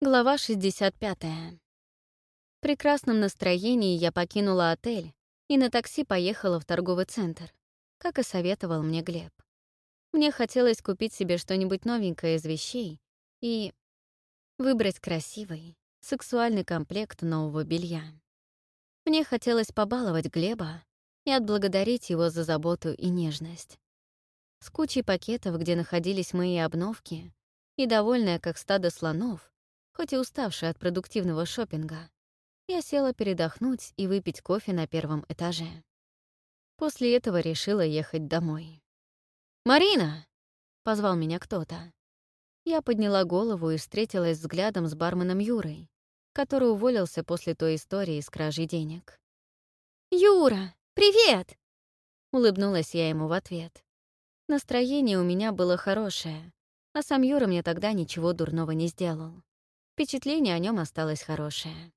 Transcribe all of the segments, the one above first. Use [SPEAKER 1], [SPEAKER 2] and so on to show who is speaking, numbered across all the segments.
[SPEAKER 1] Глава 65. В прекрасном настроении я покинула отель и на такси поехала в торговый центр, как и советовал мне Глеб. Мне хотелось купить себе что-нибудь новенькое из вещей и выбрать красивый, сексуальный комплект нового белья. Мне хотелось побаловать Глеба и отблагодарить его за заботу и нежность. С кучей пакетов, где находились мои обновки, и довольная, как стадо слонов, хоть и уставшая от продуктивного шопинга, я села передохнуть и выпить кофе на первом этаже. После этого решила ехать домой. «Марина!» — позвал меня кто-то. Я подняла голову и встретилась взглядом с барменом Юрой, который уволился после той истории с кражей денег. «Юра, привет!» — улыбнулась я ему в ответ. Настроение у меня было хорошее, а сам Юра мне тогда ничего дурного не сделал. Впечатление о нем осталось хорошее.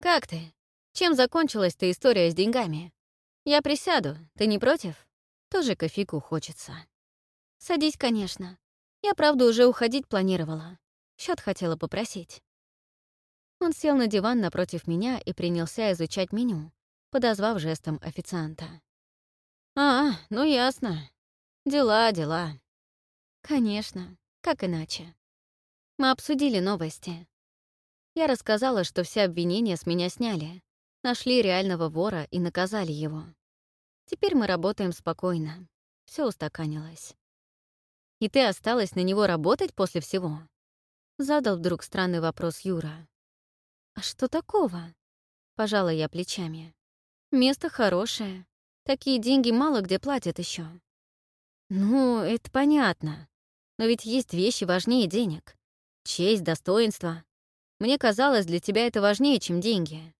[SPEAKER 1] «Как ты? Чем закончилась та история с деньгами? Я присяду, ты не против? Тоже кофейку хочется». «Садись, конечно. Я, правда, уже уходить планировала. Счет хотела попросить». Он сел на диван напротив меня и принялся изучать меню, подозвав жестом официанта. «А, ну ясно. Дела, дела». «Конечно. Как иначе?» Мы обсудили новости. Я рассказала, что все обвинения с меня сняли, нашли реального вора и наказали его. Теперь мы работаем спокойно. Все устаканилось. «И ты осталась на него работать после всего?» Задал вдруг странный вопрос Юра. «А что такого?» Пожала я плечами. «Место хорошее. Такие деньги мало где платят еще. «Ну, это понятно. Но ведь есть вещи важнее денег. Честь, достоинство. Мне казалось, для тебя это важнее, чем деньги.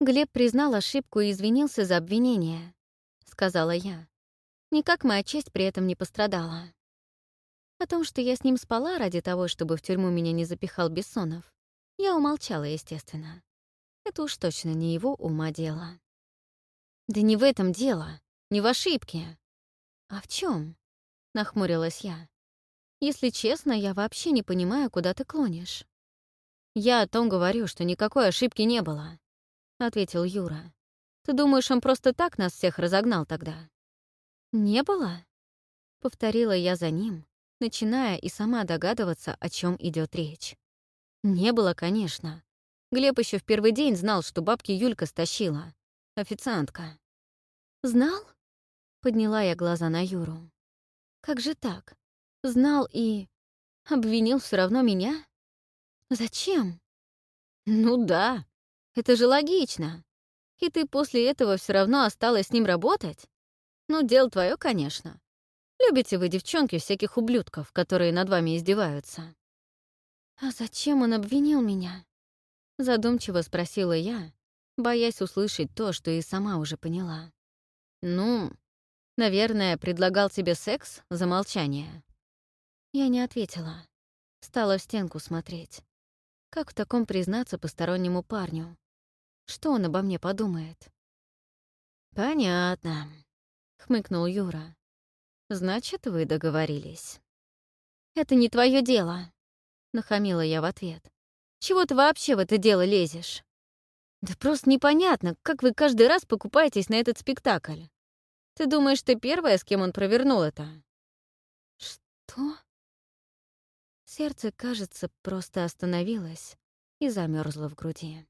[SPEAKER 1] Глеб признал ошибку и извинился за обвинение, сказала я. Никак моя честь при этом не пострадала. О том, что я с ним спала ради того, чтобы в тюрьму меня не запихал Бессонов, я умолчала, естественно. Это уж точно не его ума дело. Да не в этом дело, не в ошибке. А в чем? нахмурилась я. Если честно, я вообще не понимаю, куда ты клонишь. Я о том говорю, что никакой ошибки не было, ответил Юра. Ты думаешь, он просто так нас всех разогнал тогда? Не было? Повторила я за ним, начиная и сама догадываться, о чем идет речь. Не было, конечно. Глеб еще в первый день знал, что бабки Юлька стащила. Официантка. «Знал?» — подняла я глаза на Юру. «Как же так? Знал и... обвинил все равно меня? Зачем? Ну да, это же логично. И ты после этого все равно осталась с ним работать? Ну, дело твое, конечно. Любите вы, девчонки, всяких ублюдков, которые над вами издеваются. А зачем он обвинил меня? Задумчиво спросила я, боясь услышать то, что и сама уже поняла. Ну, наверное, предлагал тебе секс за молчание. Я не ответила. Стала в стенку смотреть. Как в таком признаться постороннему парню? Что он обо мне подумает? «Понятно», — хмыкнул Юра. «Значит, вы договорились». «Это не твое дело», — нахамила я в ответ. «Чего ты вообще в это дело лезешь?» «Да просто непонятно, как вы каждый раз покупаетесь на этот спектакль. Ты думаешь, ты первая, с кем он провернул это?» «Что?» Сердце, кажется, просто остановилось и замерзло в груди.